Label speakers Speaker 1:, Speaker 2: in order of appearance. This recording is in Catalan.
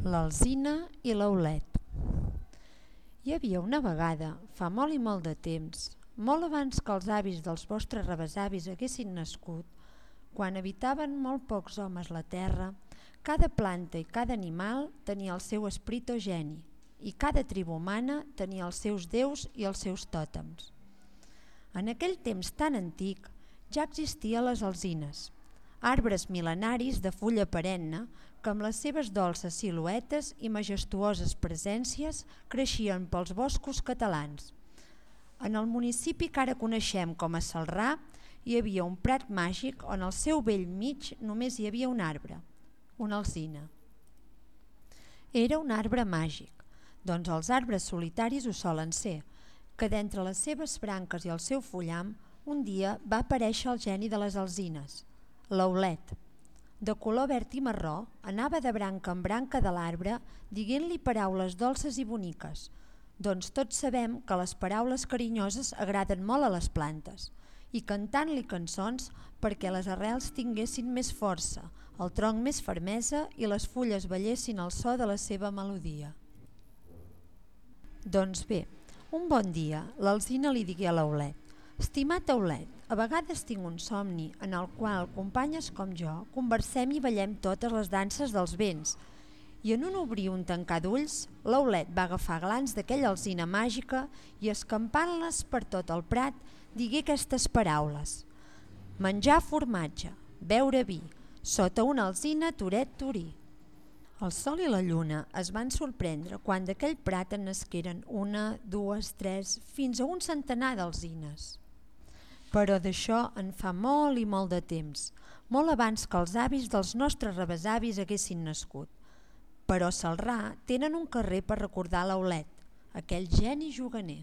Speaker 1: L'Alzina i l'Aulet Hi havia una vegada, fa molt i molt de temps, molt abans que els avis dels vostres rebesavis haguessin nascut, quan habitaven molt pocs homes la terra, cada planta i cada animal tenia el seu esprit o geni i cada tribu humana tenia els seus déus i els seus tòtems. En aquell temps tan antic ja existia les alzines, arbres mil·lenaris de fulla perenne que amb les seves dolces siluetes i majestuoses presències creixien pels boscos catalans. En el municipi que ara coneixem com a Salrà hi havia un prat màgic on al seu vell mig només hi havia un arbre, una alzina. Era un arbre màgic, doncs els arbres solitaris ho solen ser, que d'entre les seves branques i el seu fullam un dia va aparèixer el geni de les alzines, l'aulet. De color verd i marró, anava de branca en branca de l'arbre dient-li paraules dolces i boniques, doncs tots sabem que les paraules carinyoses agraden molt a les plantes, i cantant-li cançons perquè les arrels tinguessin més força, el tronc més fermesa i les fulles ballessin el so de la seva melodia. Doncs bé, un bon dia l'Alzina li digué a l'Aulet Estimat Aulet, a vegades tinc un somni en el qual companyes com jo conversem i ballem totes les danses dels vents i en un obrir un tancar d'ulls, l'Aulet va agafar glans d'aquella alzina màgica i escampant-les per tot el prat digué aquestes paraules. Menjar formatge, beure vi, sota una alzina turet turí. El sol i la lluna es van sorprendre quan d'aquell prat en nasqueren una, dues, tres, fins a un centenar d'alzines però d'això en fa molt i molt de temps, molt abans que els avis dels nostres rebesavis haguessin nascut. Però a Salrà tenen un carrer per recordar l'Aulet, aquell geni juganer.